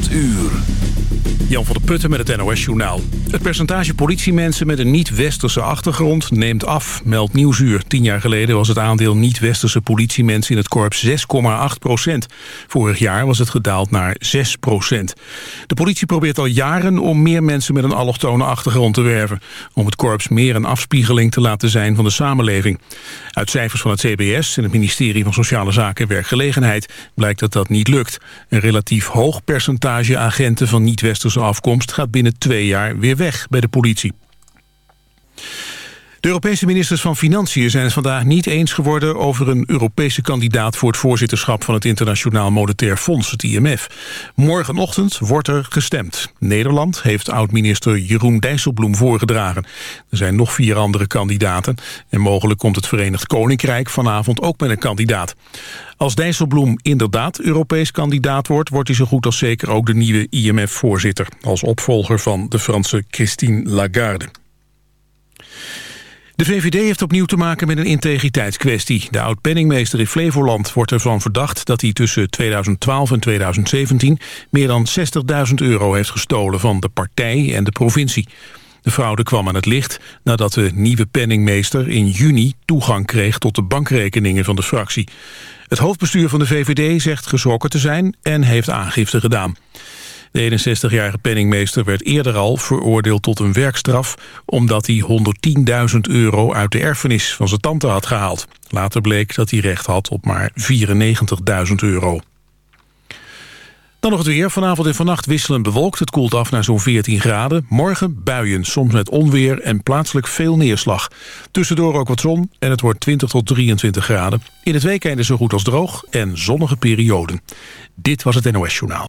8 uur. Jan van der Putten met het NOS-journaal. Het percentage politiemensen met een niet-westerse achtergrond neemt af, meldt Nieuwsuur. Tien jaar geleden was het aandeel niet-westerse politiemensen in het korps 6,8 procent. Vorig jaar was het gedaald naar 6 procent. De politie probeert al jaren om meer mensen met een allochtone achtergrond te werven. Om het korps meer een afspiegeling te laten zijn van de samenleving. Uit cijfers van het CBS en het ministerie van Sociale Zaken en Werkgelegenheid blijkt dat dat niet lukt. Een relatief hoog percentage agenten van niet-westerse afkomst gaat binnen twee jaar weer weg bij de politie. De Europese ministers van Financiën zijn het vandaag niet eens geworden over een Europese kandidaat voor het voorzitterschap van het Internationaal Monetair Fonds, het IMF. Morgenochtend wordt er gestemd. Nederland heeft oud-minister Jeroen Dijsselbloem voorgedragen. Er zijn nog vier andere kandidaten en mogelijk komt het Verenigd Koninkrijk vanavond ook met een kandidaat. Als Dijsselbloem inderdaad Europees kandidaat wordt... wordt hij zo goed als zeker ook de nieuwe IMF-voorzitter... als opvolger van de Franse Christine Lagarde. De VVD heeft opnieuw te maken met een integriteitskwestie. De oud-penningmeester in Flevoland wordt ervan verdacht... dat hij tussen 2012 en 2017 meer dan 60.000 euro heeft gestolen... van de partij en de provincie. De fraude kwam aan het licht nadat de nieuwe penningmeester in juni toegang kreeg tot de bankrekeningen van de fractie. Het hoofdbestuur van de VVD zegt geschrokken te zijn en heeft aangifte gedaan. De 61-jarige penningmeester werd eerder al veroordeeld tot een werkstraf... omdat hij 110.000 euro uit de erfenis van zijn tante had gehaald. Later bleek dat hij recht had op maar 94.000 euro. Dan nog het weer. Vanavond en vannacht wisselend bewolkt. Het koelt af naar zo'n 14 graden. Morgen buien, soms met onweer en plaatselijk veel neerslag. Tussendoor ook wat zon en het wordt 20 tot 23 graden. In het weekend is zo goed als droog en zonnige perioden. Dit was het NOS Journaal.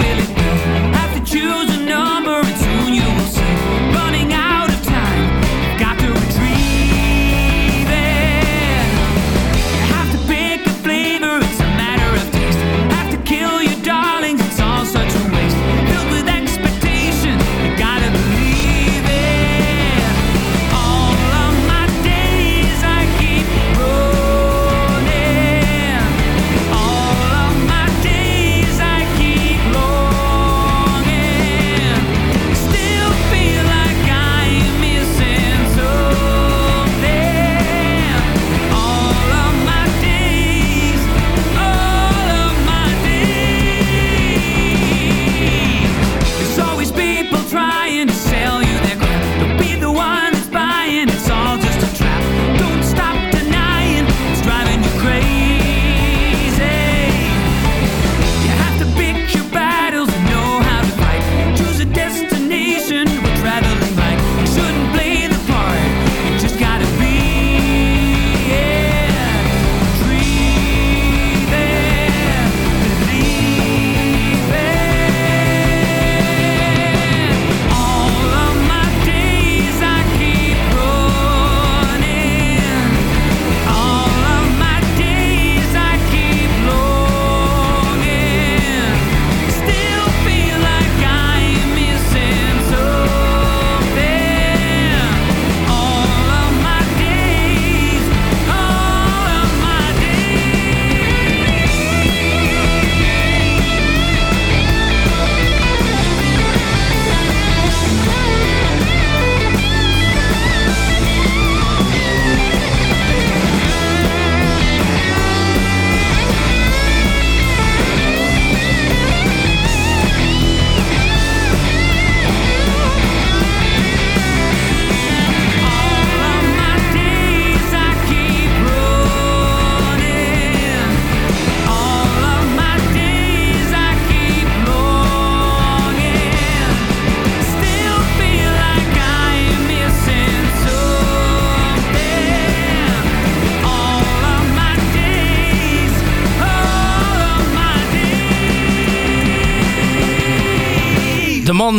Will it be? Have to choose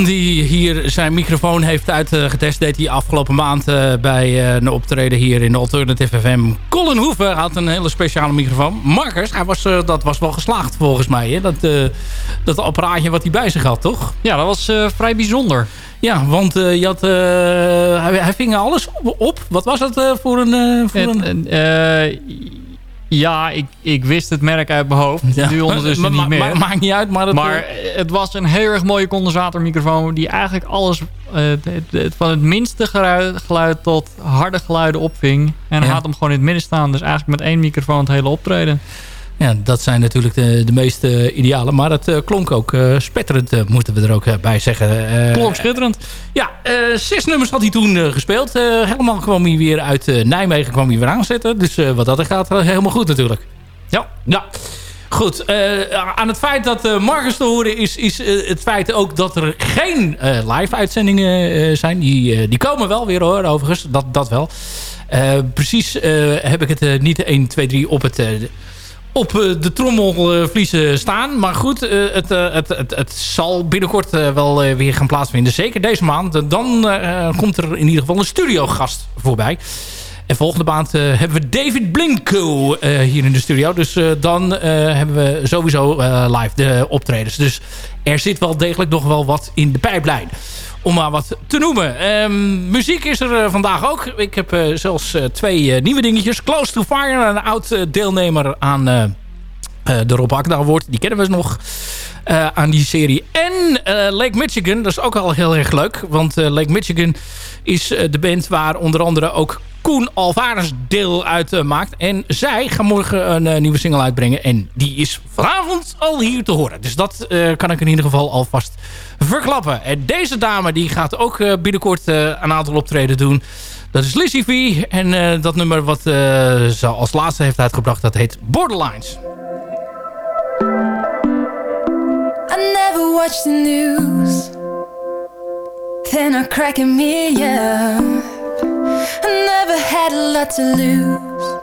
man die hier zijn microfoon heeft uitgetest... deed hij afgelopen maand uh, bij een optreden hier in de Alternative FM. Colin Hoeven had een hele speciale microfoon. Marcus, hij was, dat was wel geslaagd volgens mij. Hè? Dat, dat apparaatje wat hij bij zich had, toch? Ja, dat was vrij bijzonder. Ja, want je had, hij, hij, ving alles op. Wat was dat voor een... voor een... Ja, ik, ik wist het merk uit mijn hoofd. Ja. Nu ondertussen niet meer. maakt niet uit. Maar, het, maar eh, het was een heel erg mooie condensatormicrofoon... die eigenlijk alles uh, het, van het minste geluid, geluid, tot harde geluiden opving. En ja. had hem gewoon in het midden staan. Dus eigenlijk met één microfoon het hele optreden. Ja, dat zijn natuurlijk de, de meest uh, ideale. Maar het uh, klonk ook uh, spetterend, moeten we er ook bij zeggen. klonk schitterend. Ja, zes nummers had hij toen gespeeld. helemaal kwam hij weer uit Nijmegen kwam hij weer aanzetten. Dus wat dat er gaat, helemaal goed natuurlijk. Ja, ja. Goed, aan het feit dat Marcus te horen is, is het feit ook dat er geen live uitzendingen zijn. Die, die komen wel weer hoor, overigens. Dat, dat wel. precies heb ik het niet 1, 2, 3 op het op eh, de trommelvliezen staan. Maar goed, eh, het, het, het, het zal binnenkort wel weer gaan plaatsvinden. Zeker deze maand. Dan komt er in ieder geval een studiogast voorbij. En volgende maand hebben we David Blinko hier in de studio. Dus dan hebben we sowieso live de optredens. Dus er zit wel degelijk nog wel wat in de pijplijn om maar wat te noemen. Ehm, muziek is er uh, vandaag ook. Ik heb uh, zelfs uh, twee nieuwe dingetjes. Close to Fire, een oud deelnemer aan de Rob Akda Award. Die kennen we nog aan die serie. En Lake Michigan, dat is ook al heel erg leuk. Want Lake Michigan is de band waar onder andere ook Koen Alvarez deel uitmaakt. en zij gaan morgen een nieuwe single uitbrengen. En die is vanavond al hier te horen. Dus dat kan ik in ieder geval alvast verklappen. En deze dame die gaat ook uh, binnenkort uh, een aantal optreden doen. Dat is Lizzie V. En uh, dat nummer wat ze als laatste heeft uitgebracht, dat heet Borderlines. I never watch the news Then I crack a million I never had a lot to lose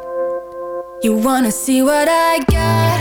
You wanna see what I got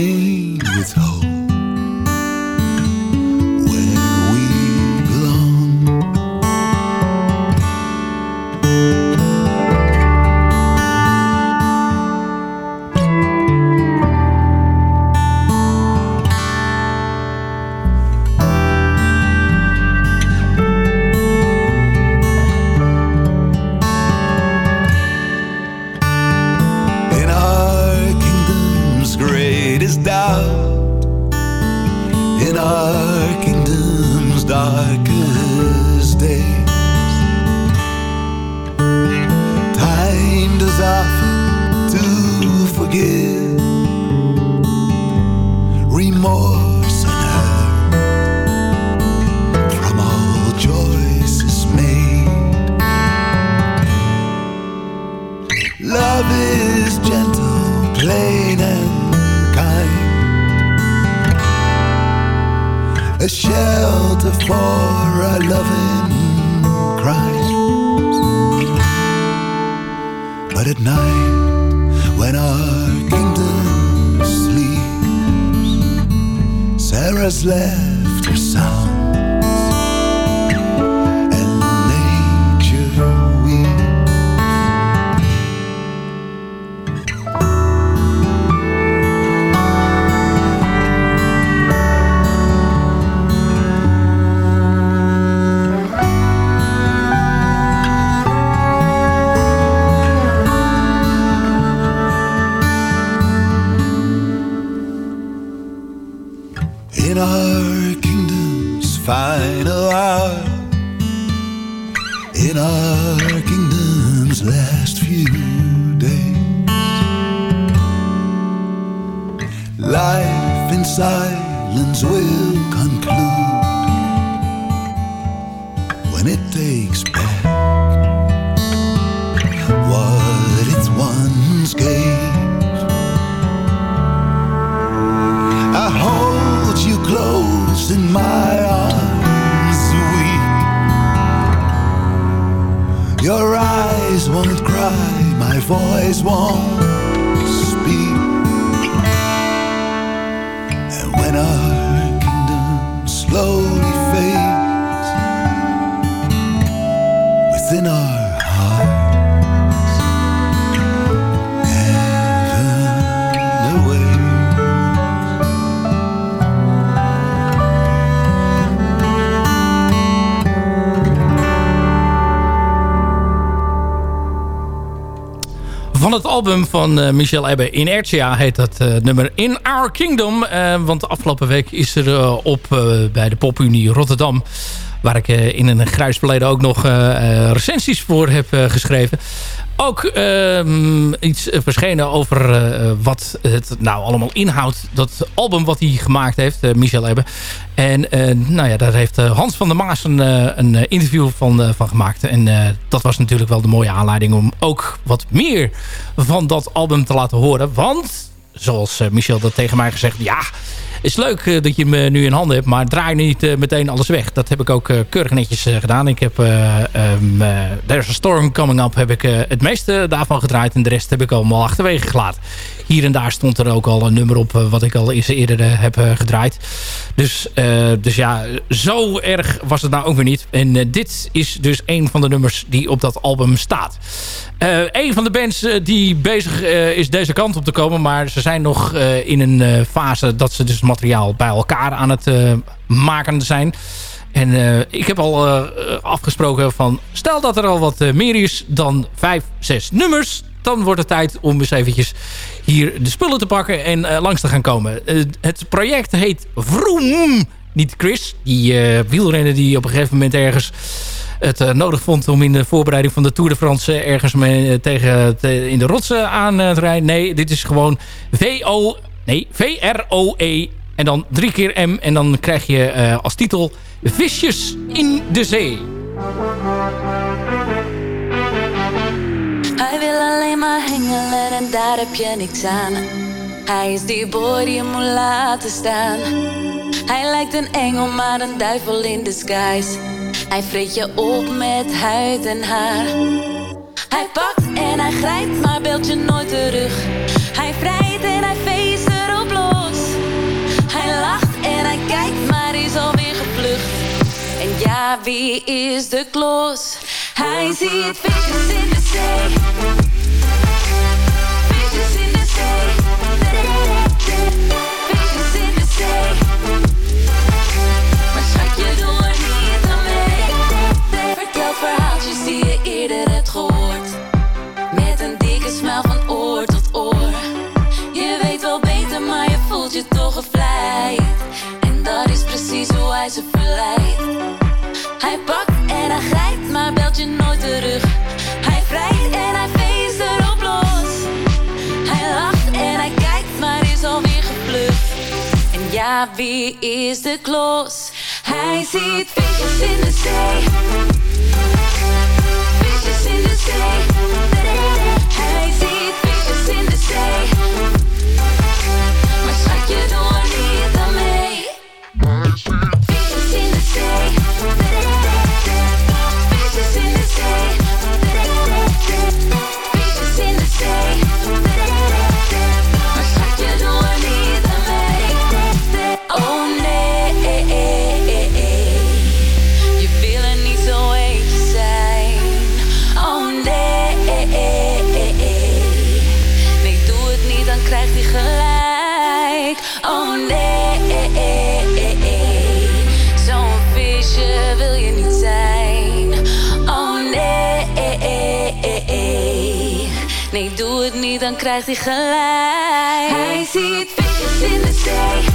way. In our kingdom's last few days. Life in silence will conclude when it takes back what it once gave. I hold you close in my cry, my voice won't Van het album van eh, Michel Ebbe, Inertia heet dat eh, nummer In Our Kingdom. Eh, want de afgelopen week is er op bij de Popunie Rotterdam... waar ik in een grijs verleden ook nog recensies voor heb geschreven... ook ehm, iets verschenen over eh, wat het nou allemaal inhoudt. Dat album wat hij gemaakt heeft, eh, Michel Ebbe. En eh, nou ja, daar heeft Hans van der Maas een, een interview van, van gemaakt. En dat was natuurlijk wel de mooie aanleiding om ook wat meer van dat album te laten horen. Want, zoals Michel dat tegen mij gezegd, ja, is leuk eh, dat je eh, nu in handen hebt, maar draai niet eh, meteen alles weg. Dat heb ik ook eh, keurig netjes gedaan. Ik heb um, There's a Storm Coming Up heb ik het meeste daarvan gedraaid en de rest heb ik allemaal achterwege gelaten. Hier en daar stond er ook al een nummer op wat ik al eens eerder heb gedraaid. Dus, eh, dus ja, zo erg was het nou ook weer niet. En eh, dit is dus een van de nummers die op dat album staat. Eh, een van de bands die bezig is deze kant op te komen. Maar ze zijn nog in een fase dat ze dus materiaal bij elkaar aan het maken zijn. En ik heb al afgesproken van... Stel dat er al wat meer is dan vijf, zes nummers. dan wordt het tijd om eens eventjes hier de spullen te pakken en eh, langs te gaan komen. Eh, het project heet Vroom. Niet Chris, die eh, wielrenner die op een gegeven moment ergens het nodig vond om in de voorbereiding van de Tour de France ergens mee, tegen te- in de rotsen aan te rijden. Nee, dit is gewoon VO, nee, V-R-O-E en dan drie keer M en dan krijg je als titel Visjes in de Zee. Maar hengelen en daar heb je niks aan. Hij is die boy die je moet laten staan. Hij lijkt een engel, maar een duivel in disguise. Hij vreet je op met huid en haar. Hij pakt en hij grijpt, maar belt je nooit terug. Hij vrijt ja, wie is de klos? Hij ziet visjes in de zee. Visjes in de zee. In de zee. Ja, wie is de klos? Hij ziet visjes in de zee. Visjes in de zee. Krijgt hij gelijk. Hij ziet visjes in de zee.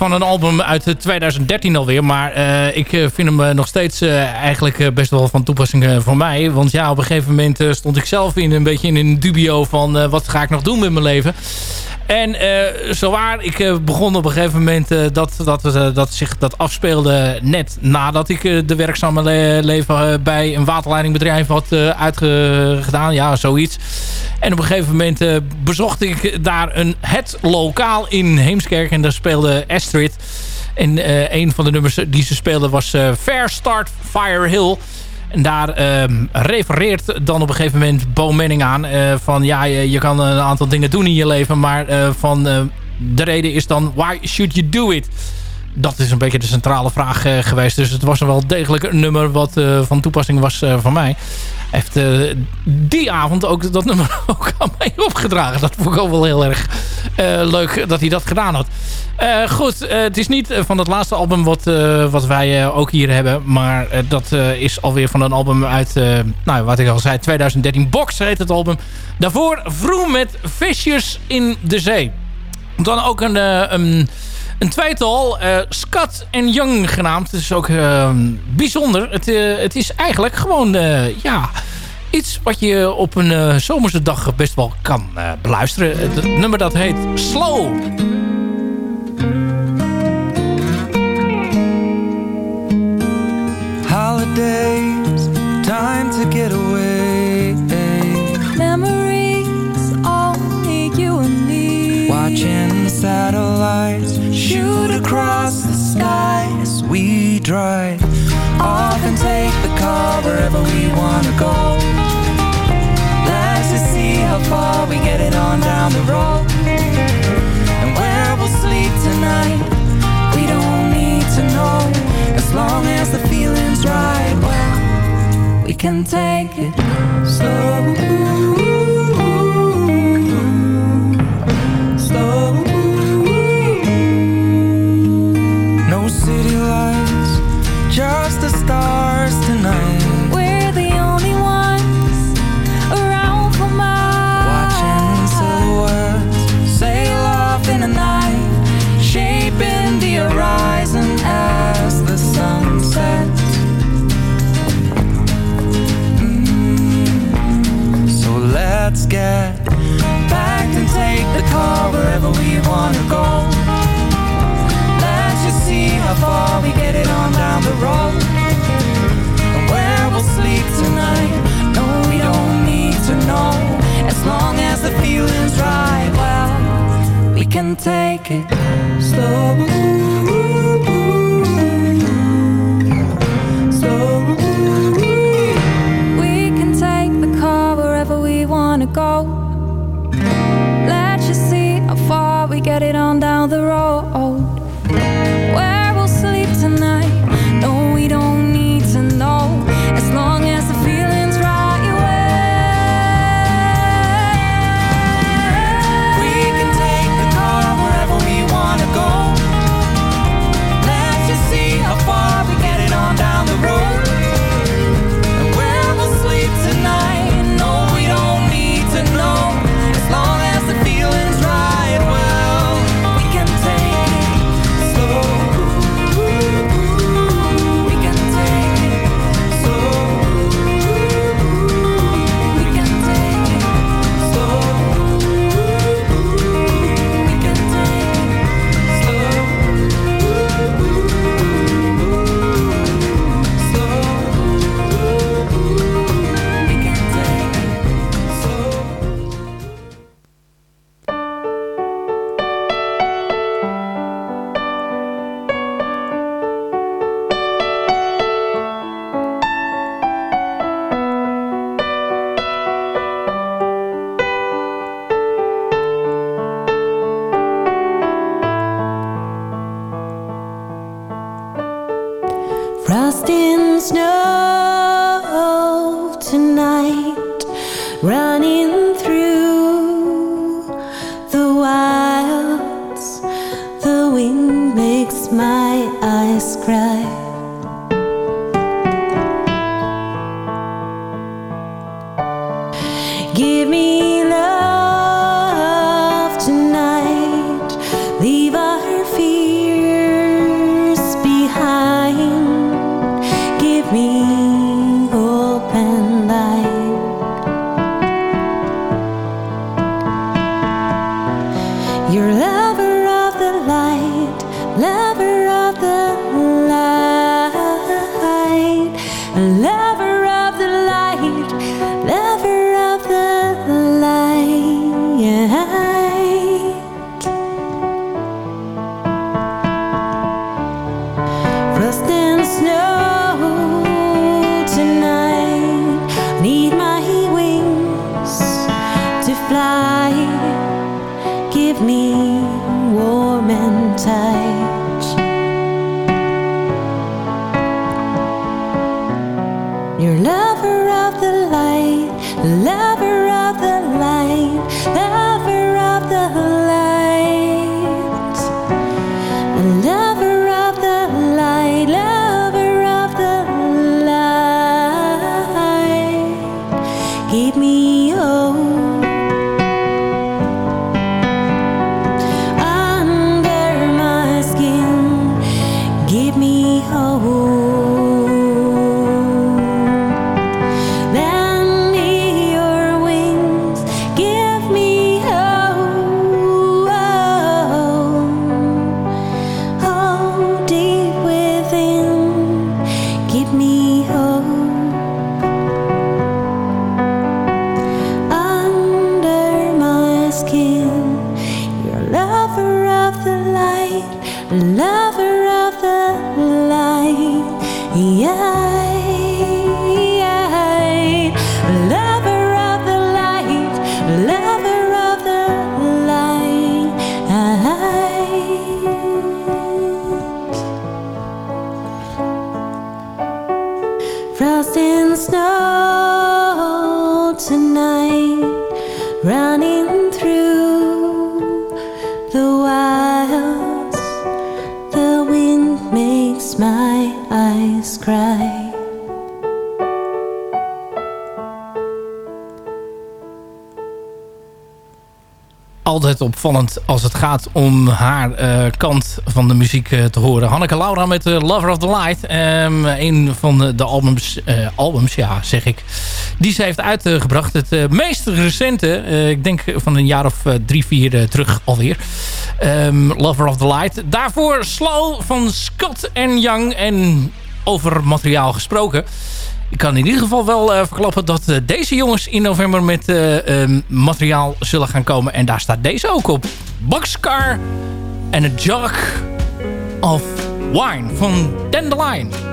Van een album uit eh, 2013 alweer. Maar eh, ik eh, vind hem eh, nog steeds eh, eigenlijk eh, best wel van toepassing eh, voor mij. Want ja, op een gegeven moment eh, stond ik zelf in een beetje in een dubio van... eh, wat ga ik nog doen met mijn leven? En eh zowaar, ik eh, begon op een gegeven moment eh, dat, dat, dat zich dat afspeelde net nadat ik de werkzame le- leven bij een waterleidingbedrijf had uitgedaan. Ja, zoiets. En op een gegeven moment bezocht ik daar een, het lokaal in Heemskerk. En daar speelde Astrid. En een van de nummers die ze speelde was Fair Start Fire Hill. En daar ehm, refereert dan op een gegeven moment Bo Manning aan. eh, van ja, je, kan een aantal dingen doen in je leven. Maar eh, van eh, de reden is dan, why should you do it? Dat is een beetje de centrale vraag geweest. Dus het was wel degelijk een nummer wat van toepassing was van mij. Heeft eh, die avond ook dat nummer ook aan mij opgedragen. Dat vond ik ook wel heel erg eh, leuk dat hij dat gedaan had. Eh, goed, het is niet van het laatste album wat, wat wij ook hier hebben. Maar dat is alweer van een album uit, nou wat ik al zei, 2013. Box heet het album. Daarvoor Vroom met Visjes in de Zee. Dan ook een, een, een tweetal, eh Scott en Young genaamd. Het is ook eh, bijzonder. Het, eh, het is eigenlijk gewoon, eh, ja, iets wat je op een eh, zomerse dag best wel kan beluisteren. Het nummer dat heet Slow. holidays, time to get away. Memories, only you and me. Watching the satellites across the sky as we drive. Off and take the car wherever we wanna go. Let's just see how far we get it on down the road. And where we'll sleep tonight, we don't need to know. As long as the feeling's right, well, we can take it. Slow. Stars tonight. We're the only ones around for Watching miles. silhouettes sail off in the night, shaping the horizon as the sun sets. Mm, So let's get packed and take the car wherever we wanna go. Let's just see how far we get it on down the road. To know. As long as the feeling's right, well, we can take it slow. Slow. We can take the car wherever we wanna go. Let you see how far we get it on down the road. Run Opvallend als het gaat om haar eh, kant van de muziek eh, te horen. Hanneke Laura met eh, Lover of the Light. Ehm, een van de, albums, albums, ja zeg ik, die ze heeft uitgebracht. Het meest recente, ik denk van een jaar of drie, vier terug alweer. Ehm, Lover of the Light. Daarvoor Slow van Scott Young. En over materiaal gesproken. Ik kan in ieder geval wel eh, verklappen dat eh, deze jongens in november met eh, ehm, materiaal zullen gaan komen. En daar staat deze ook op. Boxcar en a Jug of Wine van Dandelion.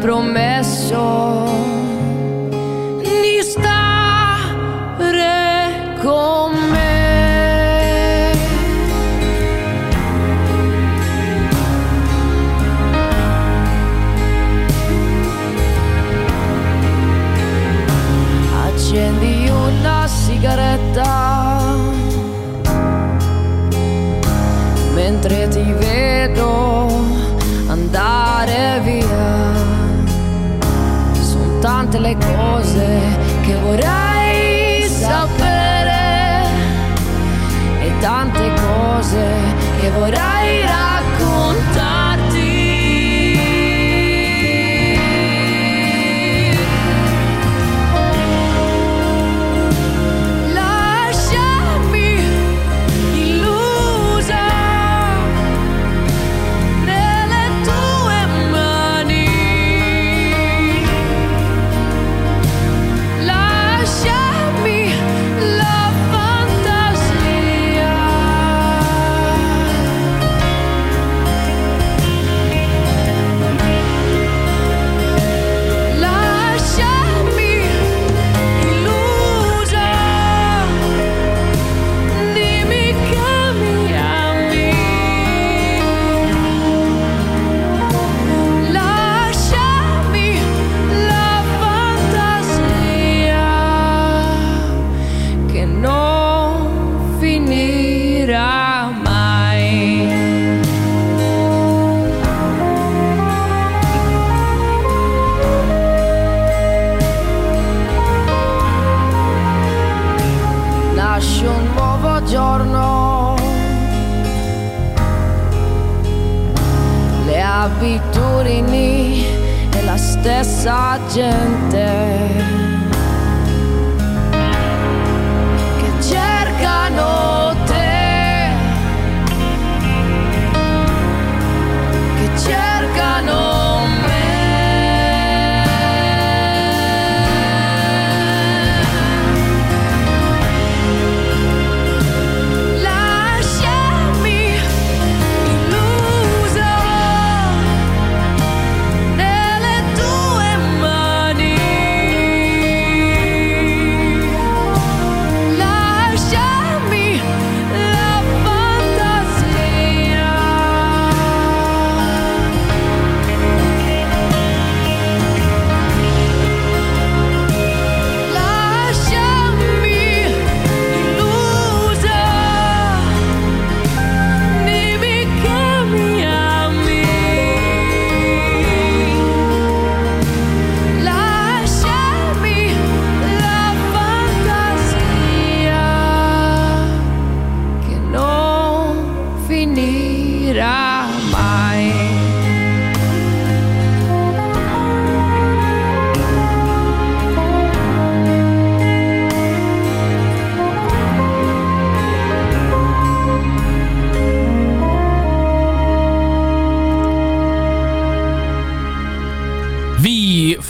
promenad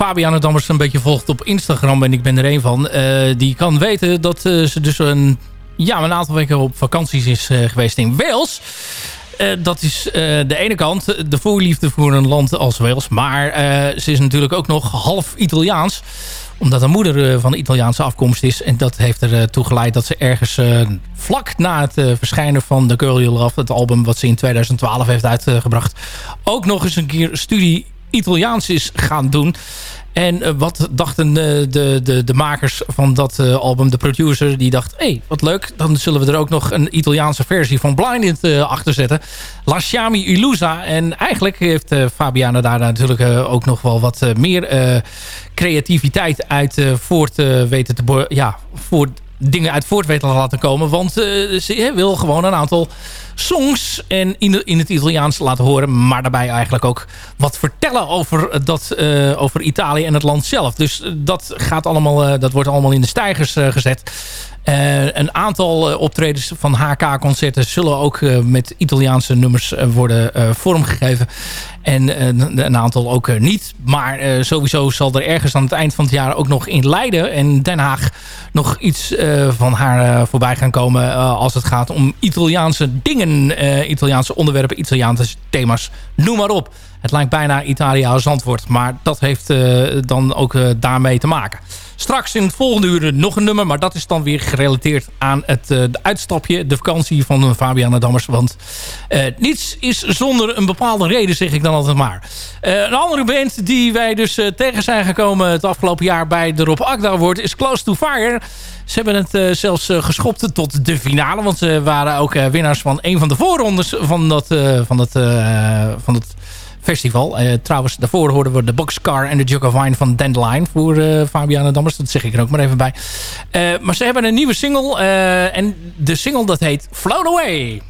Fabiana Dammers een beetje volgt op Instagram... en ik ben er een van... eh, die kan weten dat eh, ze dus een, ja, een aantal weken op vakanties is eh, geweest in Wales... Dat is de ene kant, de voorliefde voor een land als Wales. Maar ze is natuurlijk ook nog half Italiaans. Omdat haar moeder van Italiaanse afkomst is. En dat heeft ertoe geleid dat ze ergens vlak na het verschijnen van The Girl You Love... het album wat ze in 2012 heeft uitgebracht... ook nog eens een keer studie Italiaans is gaan doen. En eh, wat dachten de, de, de, de makers van dat eh, album, de producer, die dacht... hé, hey, wat leuk, dan zullen we er ook nog een Italiaanse versie van Blinded eh achter zetten. Lasciami Illusa. En eigenlijk heeft eh, Fabiana daar natuurlijk eh, ook nog wel wat eh, meer eh, creativiteit uit eh, voort eh, weten te... Ja, voor dingen uit voort weten te laten komen. Want eh, ze wil gewoon een aantal songs en in, in het Italiaans laten horen. Maar daarbij eigenlijk ook wat vertellen over, dat, eh, over Italië en het land zelf. Dus eh, dat, gaat allemaal, eh, dat wordt allemaal in de stijgers gezet. Een aantal optredens van HK-concerten zullen ook met Italiaanse nummers worden vormgegeven. En een aantal ook niet. Maar sowieso zal er ergens aan het eind van het jaar ook nog in Leiden en Den Haag nog iets van haar voorbij gaan komen. als het gaat om Italiaanse dingen, en eh, Italiaanse onderwerpen, Italiaanse thema's, noem maar op. Het lijkt bijna Italia als antwoord, maar dat heeft eh, dan ook eh, daarmee te maken. Straks in het volgende uur nog een nummer, maar dat is dan weer gerelateerd aan het uitstapje, de vakantie van Fabiana Dammers. Want niets is zonder een bepaalde reden, zeg ik dan altijd maar. Eh, een andere band die wij dus eh, tegen zijn gekomen het afgelopen jaar bij de Rob Akda wordt is Close to Fire. Ze hebben het eh, zelfs geschopt tot de finale. Want ze waren ook winnaars van een van de voorrondes van dat, van dat, van dat festival. trouwens, daarvoor hoorden we de Boxcar en de Jug of Wine van Dandelion voor uh, Fabiana Dammers. Dat zeg ik er ook maar even bij. maar ze hebben een nieuwe single. en de single dat heet Float Away.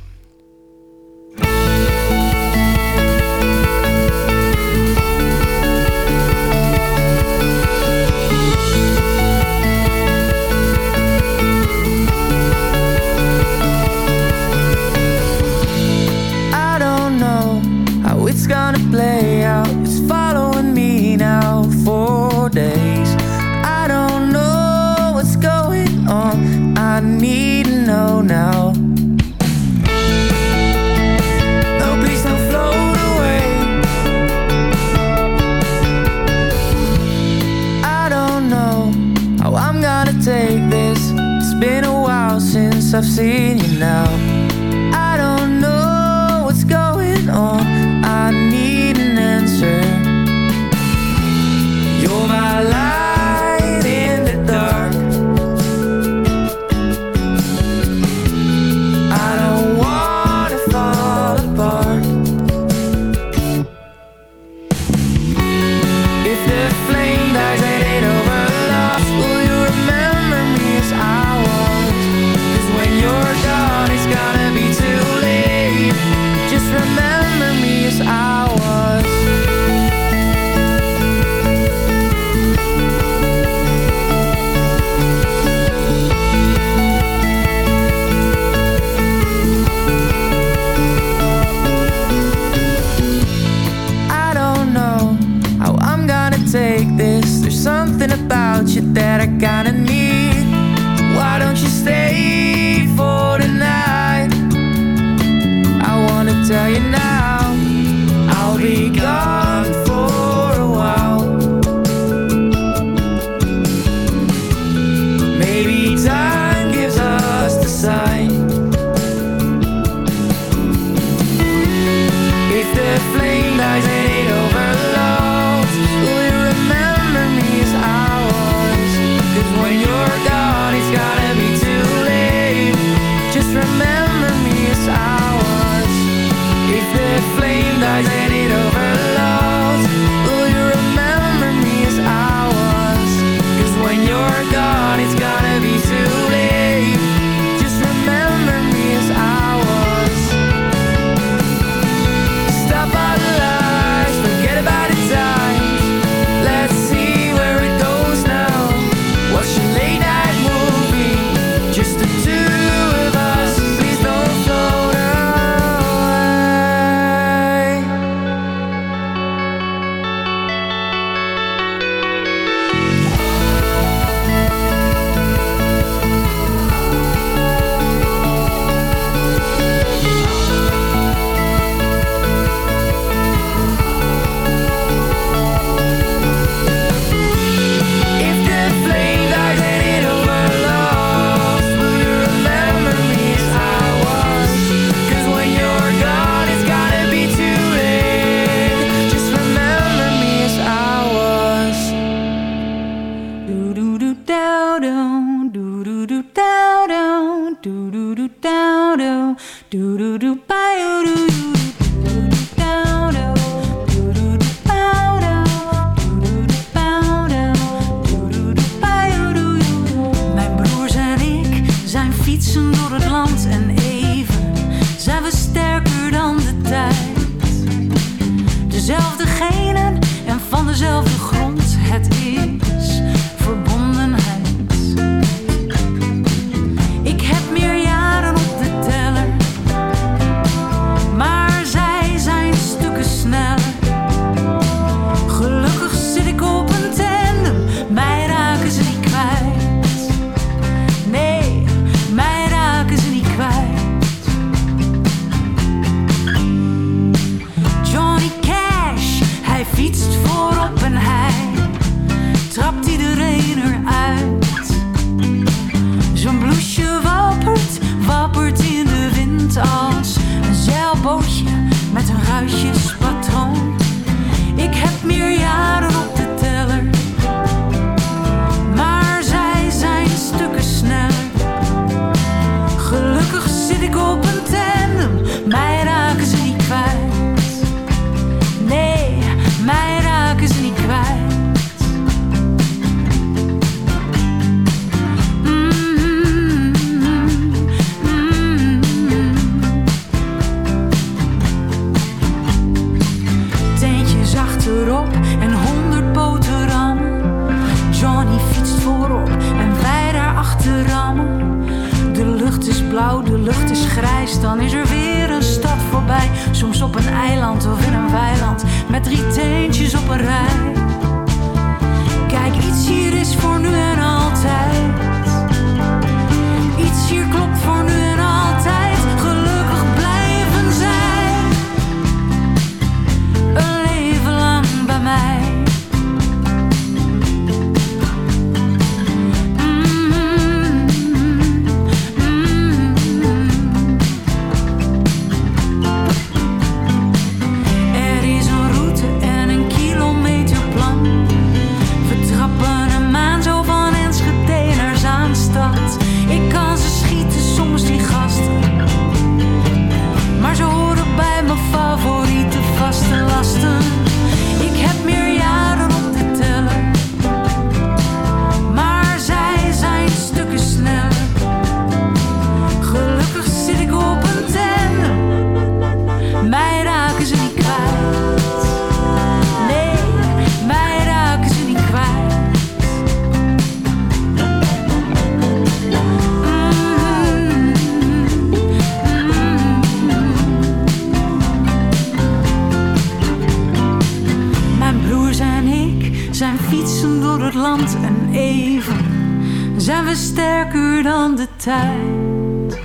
I've seen you now. blauw, de lucht is grijs, dan is er weer een stad voorbij. Soms op een eiland of in een weiland, met drie teentjes op een rij. Kijk, iets hier is voor nu en altijd. zijn we sterker dan de tijd.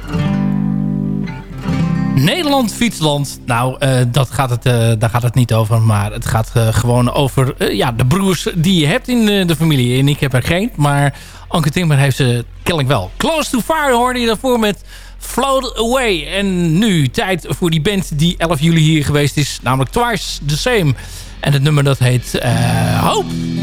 Nederland, fietsland. Nou, eh, dat gaat het, uh, daar gaat het niet over. Maar het gaat eh, gewoon over ja, de broers die je hebt in de familie. En ik heb er geen. Maar Anke Timmer heeft ze kennelijk wel. Close to Fire hoor je daarvoor met Float Away. En nu tijd voor die band die 11 juli hier geweest is. Namelijk Twice the Same. En het nummer dat heet Hope.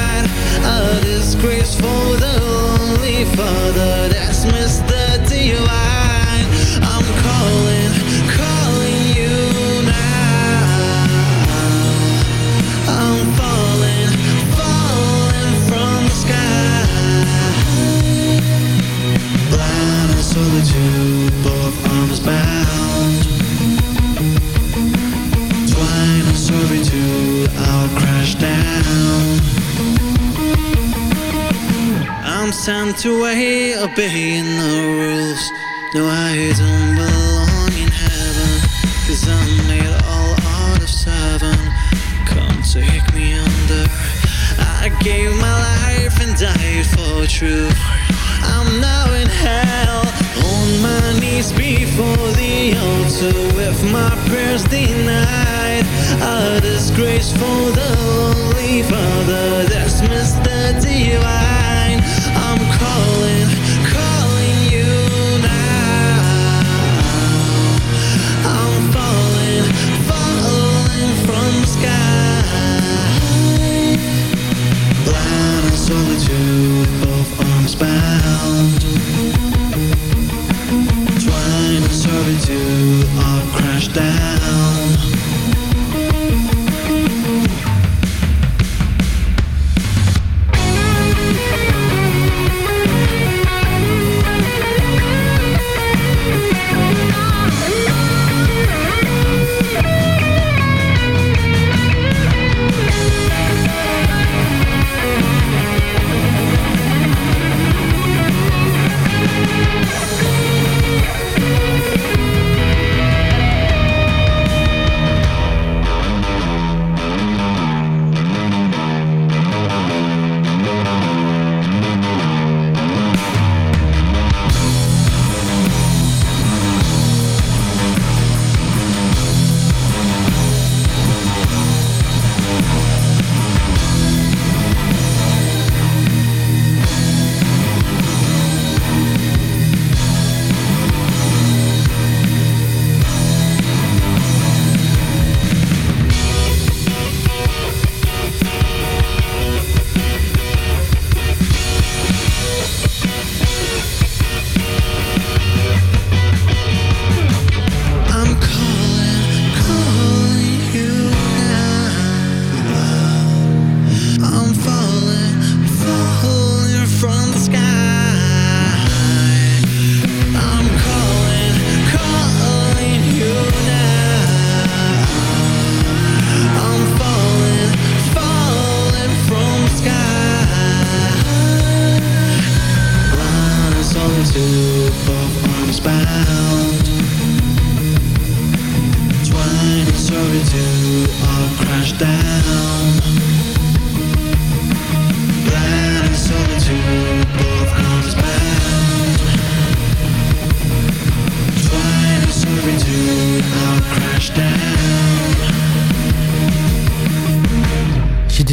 A disgrace for the lonely father That's Mr. Divine. I'm calling, calling you now. I'm falling, falling from the sky. Blind and solitude, both arms bound. Twine and servitude, I'll crash down I'm sent away, obeying the rules. No, I don't belong in heaven Cause I'm made all out of seven. Come take me under. I gave my life and died for truth. I'm now in hell On my knees before the altar With my prayers denied. A disgrace for the lonely father That's Mr. Divine calling loop of arms bound Twenty, thirty-two, crash down.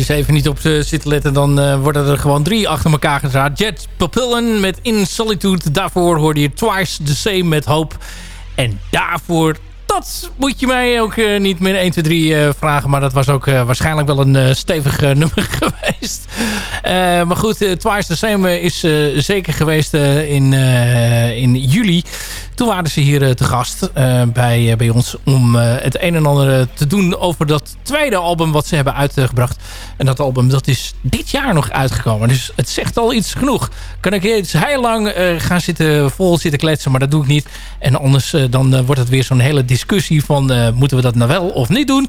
Even niet op ze zit te letten, dan eh, worden er gewoon drie achter elkaar gedraaid. Jet Papillen met In Solitude. Daarvoor hoorde je Twice the Same met Hoop. En daarvoor, dat moet je mij ook eh, niet meer 1, 2, 3 eh, vragen. Maar dat was ook eh, waarschijnlijk wel een eh, stevig nummer geweest. Maar goed, Twice the Same is zeker geweest in, in juli. Toen waren ze hier te gast bij, bij ons om het een en ander te doen over dat tweede album wat ze hebben uitgebracht. En dat album dat is dit jaar nog uitgekomen. Dus het zegt al iets genoeg. Kan ik eens heel lang gaan zitten, vol zitten kletsen, maar dat doe ik niet. En anders dan wordt het weer zo'n hele discussie van eh, moeten we dat nou wel of niet doen.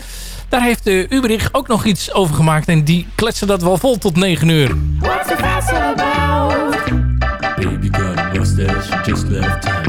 Daar heeft uh, Uberich ook nog iets over gemaakt. En die kletsen dat wel vol tot 9 uur. What's the fuss about? Baby got a mustache, she just left.